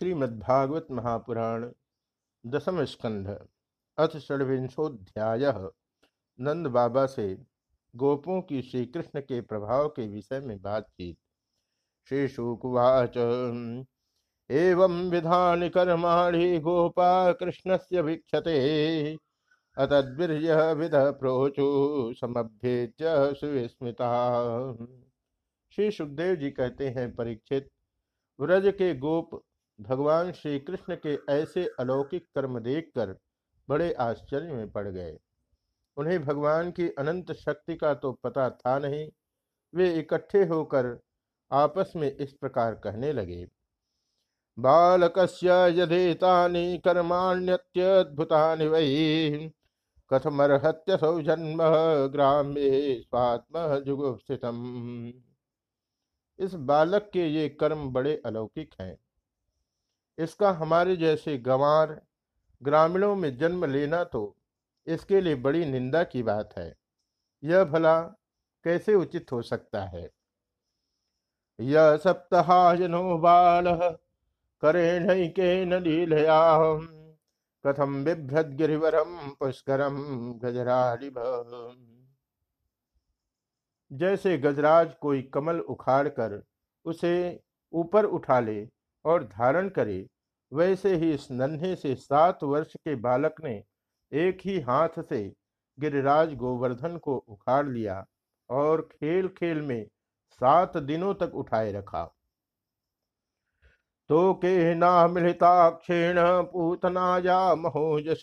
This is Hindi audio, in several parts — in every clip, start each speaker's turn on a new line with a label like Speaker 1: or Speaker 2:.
Speaker 1: श्रीमद्भागवत महापुराण दसम स्कंध अथ षड्विंशोध्याय नंद बाबा से गोपों की श्री कृष्ण के प्रभाव के विषय में बातचीत। श्री शुकुवाच एवं विधान कर्माणि गोपा कृष्ण से वीक्षते, अतद्वीर्य विध प्रोचु समभ्येत्य सुविस्मिता। श्री सुखदेव जी कहते हैं, परीक्षित, व्रज के गोप भगवान श्री कृष्ण के ऐसे अलौकिक कर्म देखकर बड़े आश्चर्य में पड़ गए। उन्हें भगवान की अनंत शक्ति का तो पता था नहीं। वे इकट्ठे होकर आपस में इस प्रकार कहने लगे, बालकस्य यथेतानि कर्माण्यत्यद्भुतानि वै कथमर्हत्यसौ जन्म ग्राम्ये स्वात्म जुगुप्सितम। इस बालक के ये कर्म बड़े अलौकिक हैं। इसका हमारे जैसे गंवार ग्रामीणों में जन्म लेना तो इसके लिए बड़ी निंदा की बात है। यह भला कैसे उचित हो सकता है? यह सप्ताहनो बाल करे के लीलया कथम बिभ्रत गिरिवरम पुष्करम गजराडिभ जैसे गजराज कोई कमल उखाड़कर उसे ऊपर उठा ले और धारण करे, वैसे ही इस नन्हे से सात वर्ष के बालक ने एक ही हाथ से गिरिराज गोवर्धन को उखाड़ लिया और खेल खेल में सात दिनों तक उठाए रखा। तो के नामिताक्षेण पूतनाया महोजस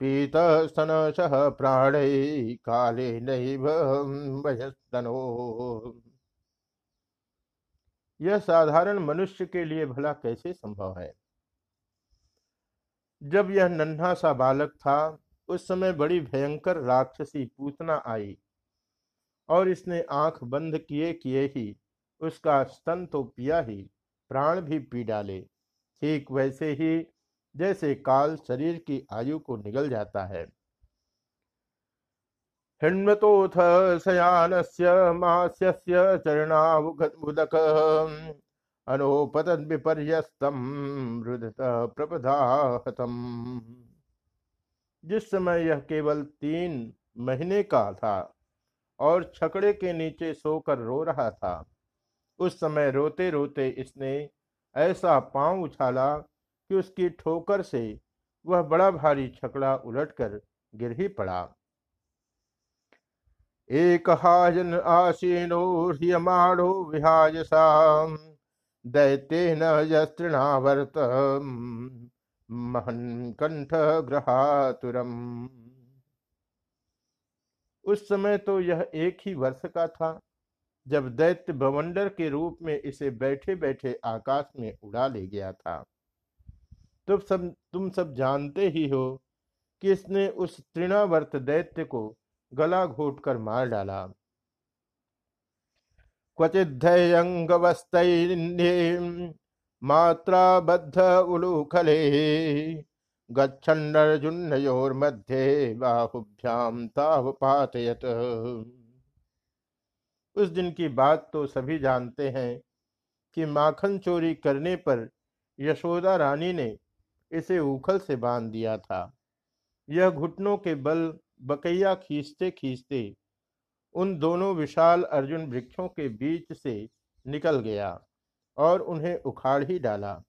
Speaker 1: पीत स्तन सह प्राण काले नैव यह साधारण मनुष्य के लिए भला कैसे संभव है? जब यह नन्हा सा बालक था, उस समय बड़ी भयंकर राक्षसी पूतना आई और इसने आँख बंद किए किए ही उसका स्तन तो पिया ही, प्राण भी पी डाले। ठीक वैसे ही जैसे काल शरीर की आयु को निगल जाता है। हिण्मतोऽथ शयानस्य मास्यस्य चरणावुदक। अनोपतद्विपर्यस्तम रुदत प्रपदाहतम। जिस समय यह केवल तीन महीने का था और छकड़े के नीचे सोकर रो रहा था, उस समय रोते रोते इसने ऐसा पाँव उछाला कि उसकी ठोकर से वह बड़ा भारी छकड़ा उलटकर गिर ही पड़ा। एक हाजन आसीनो ह्रियमाणो विहायसा दैत्येन यस्तृणावर्त महन कंठ ग्रहातुरम उस समय तो यह एक ही वर्ष का था, जब दैत्य भवंडर के रूप में इसे बैठे बैठे आकाश में उड़ा ले गया था। तुम सब तुम सब जानते ही हो कि इसने उस तृणावर्त दैत्य को गला घोट कर मार डाला। क्वचिदंगवस्त मात्रा बद्ध उलूखले गच्छन्नर्जुनयोर्मध्ये बाहुभ्याम ताव पातयत। उस दिन की बात तो सभी जानते हैं कि माखन चोरी करने पर यशोदा रानी ने इसे उखल से बाँध दिया था। यह घुटनों के बल बकैया खींचते खींचते उन दोनों विशाल अर्जुन वृक्षों के बीच से निकल गया और उन्हें उखाड़ ही डाला।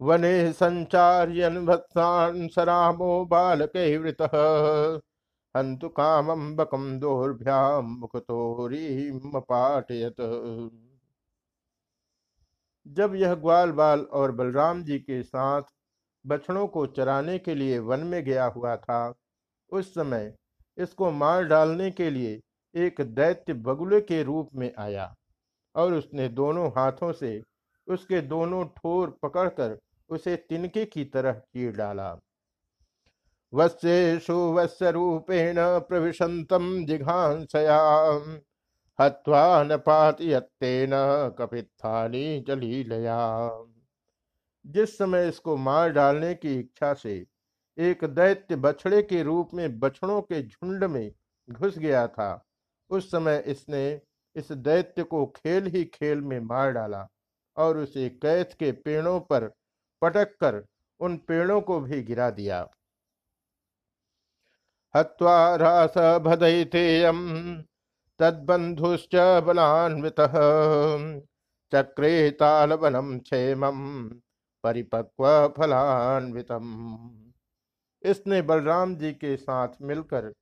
Speaker 1: वने संचार्यन भत्सान सरामो बालक वृत हंतु कामम बकम दोर्भ्याम जब यह ग्वाल बाल और बलराम जी के साथ बछड़ों को चराने के लिए वन में गया हुआ था उस समय इसको मार डालने के लिए एक दैत्य बगुले के रूप में आया और उसने दोनों हाथों से उसके दोनों ठोर पकड़कर उसे तिनके की तरह चीर डाला। वत्सेषु वत्स रूपेण प्रविशंतम जिघांसया। हत्वा न पातयत्तेन कपित्थानी जलीलया। जिस समय इसको मार डालने की इच्छा से एक दैत्य बछड़े के रूप में बछड़ों के झुंड में घुस गया था। उस समय इसने इस दैत्य को खेल ही खेल में मार डाला और उसे कैथ के पेड़ों पर पटक कर उन पेड़ों को भी गिरा दिया। हत्वा रास भदयतेयम तद्बंधुश्च बलान्वित, चक्रे क्षेम परिपक्व फलान्वितम। इसने बलराम जी के साथ मिलकर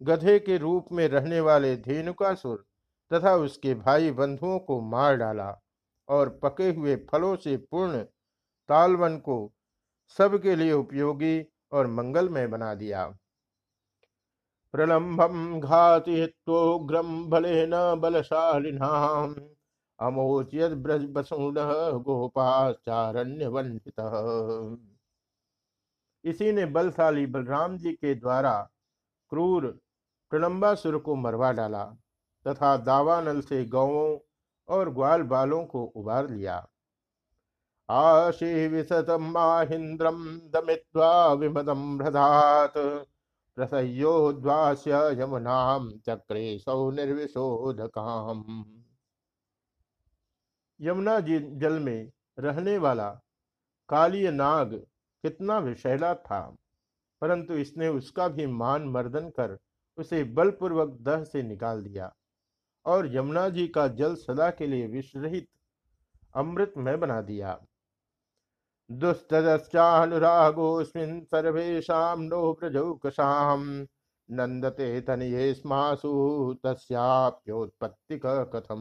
Speaker 1: गधे के रूप में रहने वाले धेनुकासुर तथा उसके भाई बंधुओं को मार डाला और पके हुए फलों से पूर्ण तालवन को सबके लिए उपयोगी और मंगलमय बना दिया। प्रलंबम घातित्वोग्रम न बलशालिनाम अमोचियत ब्रज बसून गोपाचारण्य वंशित इसी ने बलशाली बलराम जी के द्वारा क्रूर प्रलंबासुर को मरवा डाला तथा दावानल से गौों और ग्वाल बालों को उबार लिया। आशी विशतम माहिंद्रम दमित्वा विमदम यमुनाम चक्रे सौ यमुना जी जल में रहने वाला काली नाग कितना विषैला था। परंतु इसने उसका भी मान मर्दन कर उसे बलपूर्वक दह से निकाल दिया और यमुना जी का जल सदा के लिए विषरहित अमृतमय बना दिया। दुस्तदश्चानुरागोऽस्मिन् नो स्मासु तस्याप्योत्पत्ति कथम।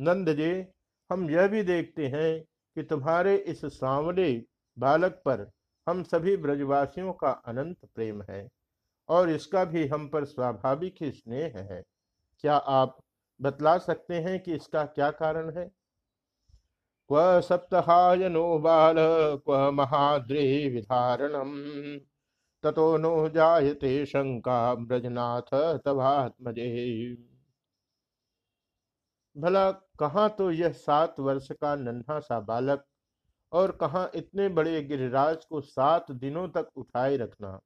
Speaker 1: नंद जी, हम यह भी देखते हैं कि तुम्हारे इस सांवरे बालक पर हम सभी ब्रजवासियों का अनंत प्रेम है और इसका भी हम पर स्वाभाविक ही स्नेह है। क्या आप बतला सकते हैं कि इसका क्या कारण है? क्व सप्तहाय नो बाल, क्व महाद्रे विधारणम। ततो नो जायते शंका ब्रजनाथ तवात्मजे। भला कहाँ तो यह सात वर्ष का नन्हा सा बालक और कहाँ इतने बड़े गिरिराज को सात दिनों तक उठाए रखना।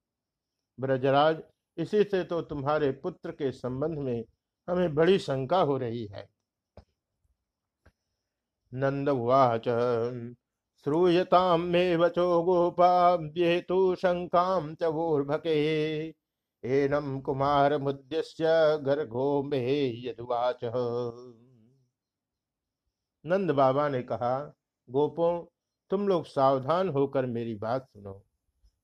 Speaker 1: ब्रजराज, इसी से तो तुम्हारे पुत्र के संबंध में हमें बड़ी शंका हो रही है। नंद उवाच श्रूयतां मे वचो गोपाभ्येतु शङ्कां च वोर्भके, एनं कुमारमुद्देश्य गर्गो मे यदुवाच। नंद बाबा ने कहा, गोपों, तुम लोग सावधान होकर मेरी बात सुनो।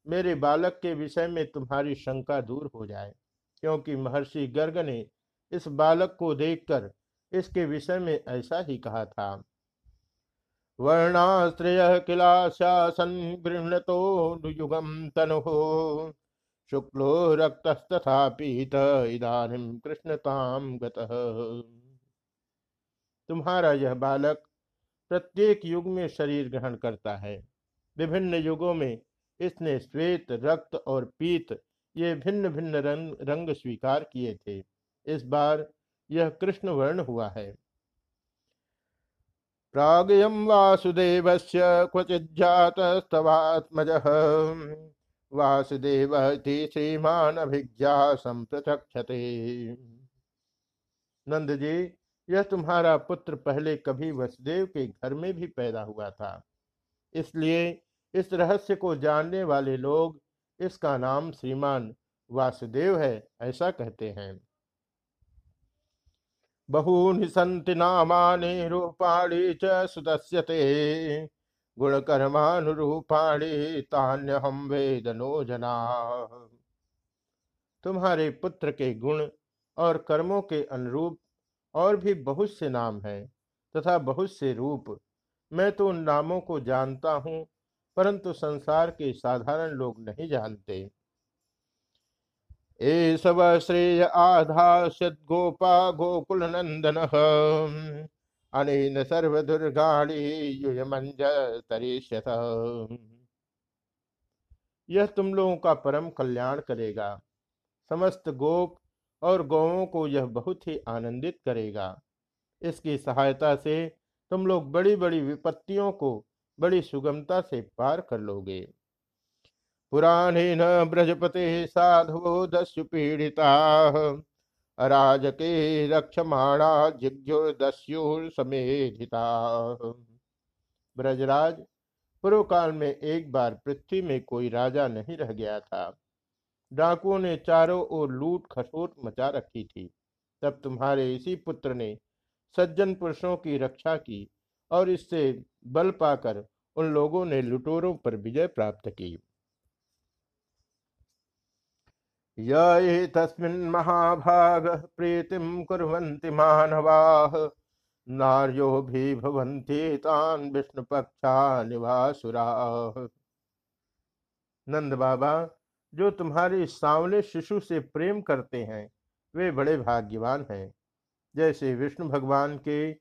Speaker 1: मेरे बालक के विषय में तुम्हारी शंका दूर हो जाए, क्योंकि महर्षि गर्ग ने इस बालक को देखकर इसके विषय में ऐसा ही कहा था। वर्णाश्रय किला शासन गृहतो युगम तनु। शुक्लो रक्तस्तथा पीत इदानीम कृष्णताम गतः। तुम्हारा यह बालक प्रत्येक युग में शरीर ग्रहण करता है। विभिन्न युगों में इसने श्वेत, रक्त और पीत ये भिन्न भिन्न रंग रंग स्वीकार किए थे। इस बार यह कृष्ण वर्ण हुआ है। प्रागयं वासुदेवस्य क्वचिज्जातस्तवात्मजः वासुदेव इति श्रीमान अभिज्ञा संप्रचक्षते नंद जी यह तुम्हारा पुत्र पहले कभी वसुदेव के घर में भी पैदा हुआ था। इसलिए इस रहस्य को जानने वाले लोग इसका नाम श्रीमान वासुदेव है, ऐसा कहते हैं। बहूनि सन्ति नामानि रूपाणि च सुदस्यते, गुणकर्मानुरूपाणि तान्यहम वेदनो जना। तुम्हारे पुत्र के गुण और कर्मों के अनुरूप और भी बहुत से नाम हैं तथा बहुत से रूप। मैं तो उन नामों को जानता हूँ, परंतु संसार के साधारण लोग नहीं जानते। एषव श्रेय आधास्यत् गोपा गोकुल नंदन सर्वदुर्गाणी युयमंज तरीष्यथ यह तुम लोगों का परम कल्याण करेगा। समस्त गोप और गौों को यह बहुत ही आनंदित करेगा। इसकी सहायता से तुम लोग बड़ी बड़ी विपत्तियों को बड़ी सुगमता से पार कर लोगे। पुराणेन ब्रजपते साधवो दस्यु पीड़िता, अराजके रक्षमाणा जिज्ञोदस्युर समेधिता। ब्रजराज पूर्व काल में एक बार पृथ्वी में कोई राजा नहीं रह गया था। डाकुओं ने चारों ओर लूट खसोट मचा रखी थी। तब तुम्हारे इसी पुत्र ने सज्जन पुरुषों की रक्षा की और इससे बल पाकर उन लोगों ने लुटोरों पर विजय प्राप्त की। ये तस्मिन् महाभाग प्रीतिम कुर्वन्ति मानवाः, नार्यो भी भवन्ति तान विष्णु पक्षा निवासुरा नंद बाबा जो तुम्हारे सांवले शिशु से प्रेम करते हैं, वे बड़े भाग्यवान हैं। जैसे विष्णु भगवान के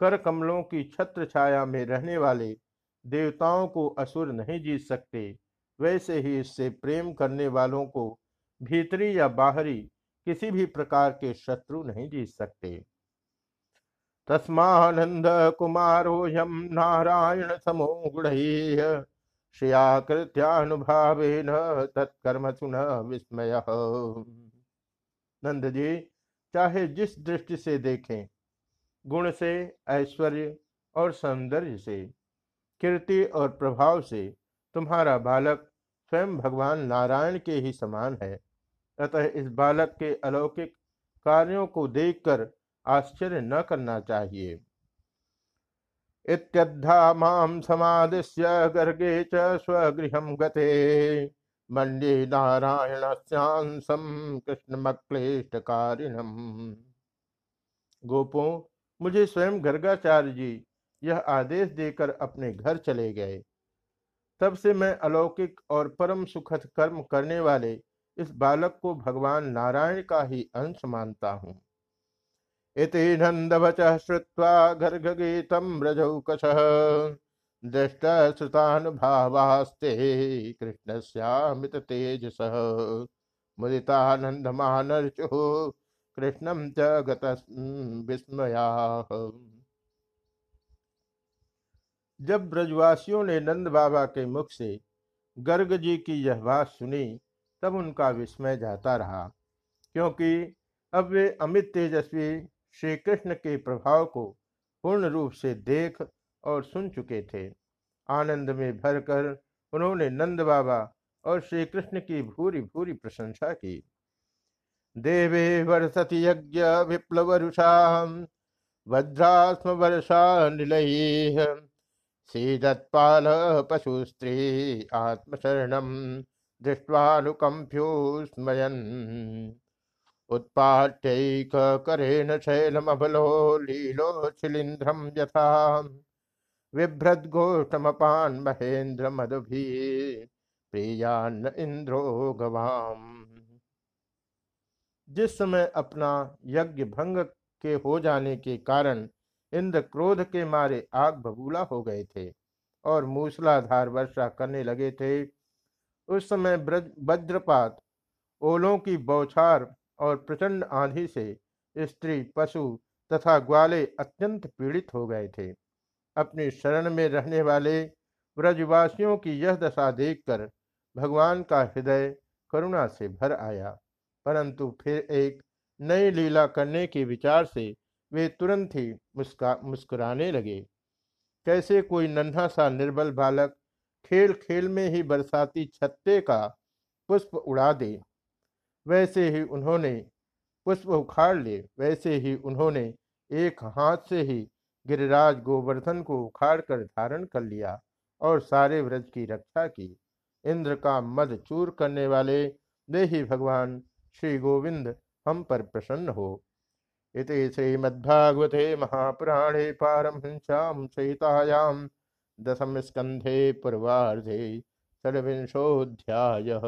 Speaker 1: कर कमलों की छत्र छाया में रहने वाले देवताओं को असुर नहीं जीत सकते, वैसे ही इससे प्रेम करने वालों को भीतरी या बाहरी किसी भी प्रकार के शत्रु नहीं जीत सकते। तस्मानंद कुमारो यम नारायण समो गुण श्रियाकृत्यानुभावेन तत्कर्म सुन विस्मय। नंद जी चाहे जिस दृष्टि से देखें, गुण से, ऐश्वर्य और सौंदर्य से, कीर्ति और प्रभाव से, तुम्हारा बालक स्वयं भगवान नारायण के ही समान है। अतः इस बालक के अलौकिक कार्यों को देखकर आश्चर्य न करना चाहिए। इत्यद्धा माम समादिश्य गर्गे च स्वगृह गते। मंडे नारायण श्यांसम कृष्ण कारिणम गोपों, मुझे स्वयं गर्गाचार्य जी यह आदेश देकर अपने घर चले गए। तब से मैं अलौकिक और परम सुखद कर्म करने वाले इस बालक को भगवान नारायण का ही अंश मानता हूँ। इति नंदवच श्रुवा गर्गीतम रजौकश दृष्ट श्रुतानुभावास्ते कृष्ण श्यामित तेजस मुदितानंदमानर्चु कृष्णम च गत विस्मया। जब ब्रजवासियों ने नंद बाबा के मुख से गर्ग जी की यह बात सुनी, तब उनका विस्मय जाता रहा, क्योंकि अब वे अमित तेजस्वी श्री कृष्ण के प्रभाव को पूर्ण रूप से देख और सुन चुके थे। आनंद में भरकर उन्होंने नंद बाबा और श्री कृष्ण की भूरी भूरी प्रशंसा की। देवे वर्षति यज्ञ विप्लवरुषा वज्रास्म वर्षा निलय सीदत्पाल पशु स्त्री आत्मशरणम दृष्ट्वानुकंप्योस्मयन् उत्पाट्यैककरेण शैलमबलो लीलोच्छिलिन्द्रं यथा। बिभ्रद्गोष्ठमपान् महेन्द्र मधुभी प्रियान्न इंद्रो गवाम। जिस समय अपना यज्ञ भंग के हो जाने के कारण इंद्र क्रोध के मारे आग बबूला हो गए थे और मूसलाधार वर्षा करने लगे थे, उस समय वज्रपात, ओलों की बौछार और प्रचंड आंधी से स्त्री, पशु तथा ग्वाले अत्यंत पीड़ित हो गए थे। अपनी शरण में रहने वाले व्रजवासियों की यह दशा देखकर भगवान का हृदय करुणा से भर आया। परंतु फिर एक नई लीला करने के विचार से वे तुरंत ही मुस्का, मुस्कुराने लगे। कैसे कोई नन्हा सा निर्बल बालक खेल खेल में ही बरसाती छत्ते का पुष्प उड़ा दे? वैसे ही उन्होंने पुष्प उखाड़ लिए। वैसे ही उन्होंने एक हाथ से ही गिरिराज गोवर्धन को उखाड़ कर धारण कर लिया और सारे व्रज की रक्षा की। इंद्र का मद चूर करने वाले वे भगवान श्री गोविंद हम पर प्रसन्न हो। इति श्रीमद्भागवते महापुराणे पारमहंस्यां सहितायां दशम स्कंधे पूर्वाधे षड्विंशोऽध्यायः।